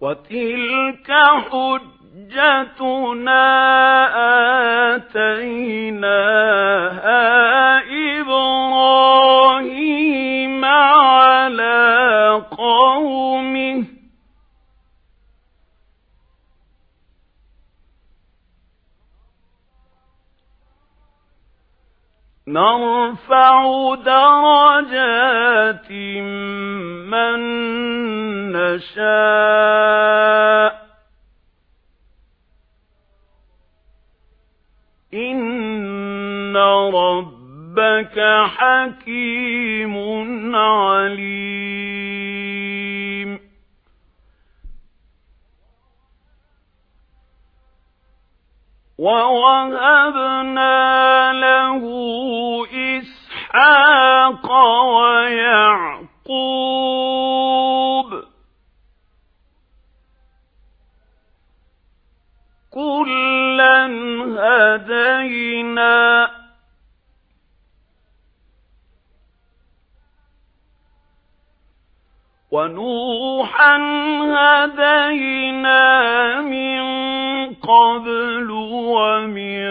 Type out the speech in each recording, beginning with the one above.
وتلك حجتنا آتيناها إبراهيم على قومه نرفع درجات من نشاء. إن ربك حكيم عليم. ووهبنا له إسحاق ويعقوب كلا هدينا ونوحا هدينا من قبل ومن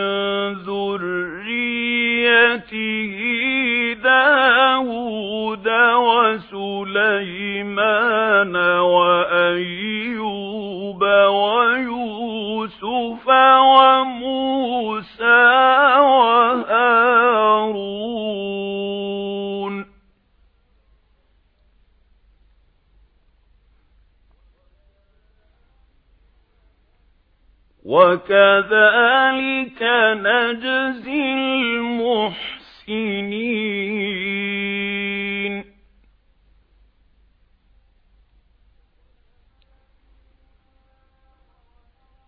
ذريته داود وسليمان وأيوب ويوسف وموسى وكذلك نجزي المحسنين.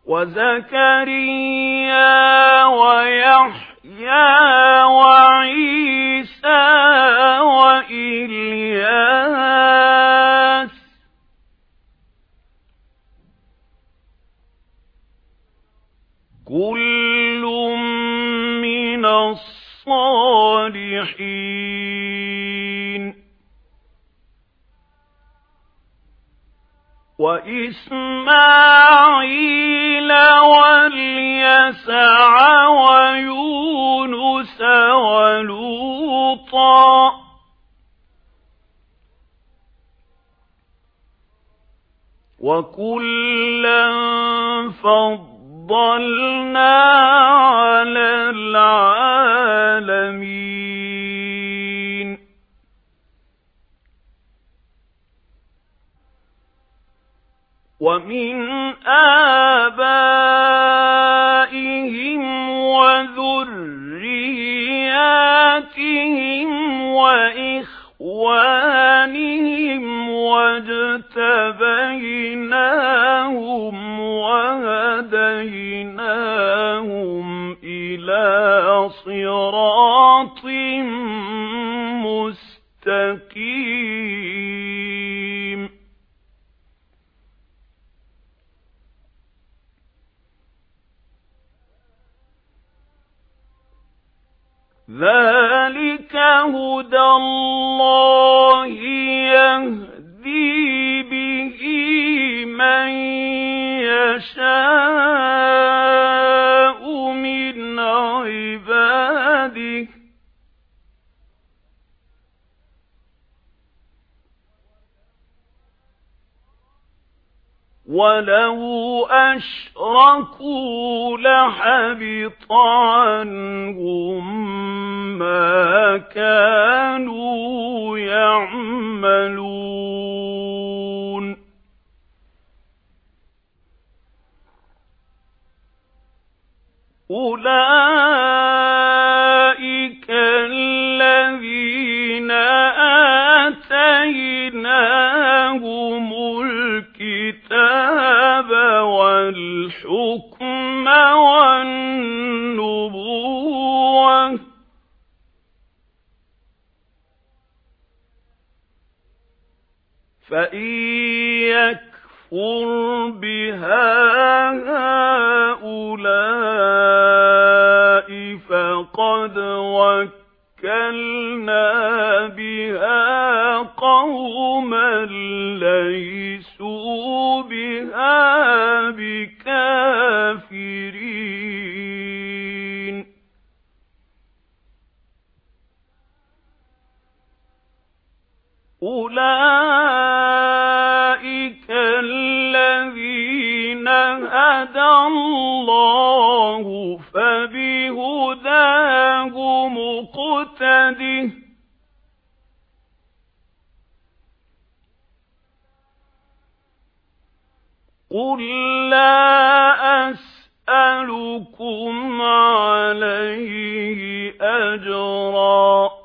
وزكريا ويحيى وعيسى وإلياس كل من الصالحين وإسماعيل واليسع ويونس ولوطا وكلا فضلنا على العالمين ومن آبائهم ذلك هدى الله ولو أشركوا لحبط عنهم ما كانوا يعملون أولئك فإن يكفر بها هؤلاء فقد وكلنا بها قوما ليسوا بها بكافرين أولئك الله فبهداه مقتده قُل لَّا أَسْأَلُكُمْ عَلَيْهِ أَجْرًا